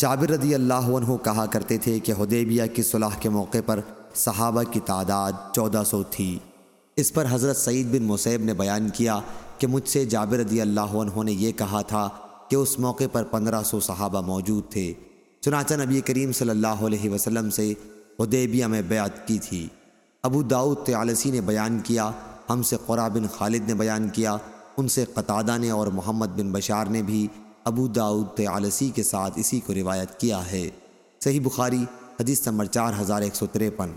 جابر رضی اللہ عنہ کہا کرتے تھے کہ حدیبیہ کی صلح کے موقع پر صحابہ کی تعداد چودہ سو تھی۔ اس پر حضرت سعید بن مصیب نے بیان کیا کہ مجھ سے جابر رضی اللہ عنہ نے یہ کہا تھا کہ اس موقع پر پندرہ سو صحابہ موجود تھے۔ چنانچہ نبی کریم صلی اللہ علیہ وسلم سے حدیبیہ میں بیعت کی تھی۔ ابو داؤد تعالسی نے بیان کیا، ہم سے قرآ بن خالد نے بیان کیا، ان سے قطادہ نے اور محمد بن بشار نے بھی ابو داؤد تعالسی کے ساتھ اسی کو روایت کیا ہے۔ صحیح بخاری، حدیث نمبر چار ہزار ایک سو تریپن۔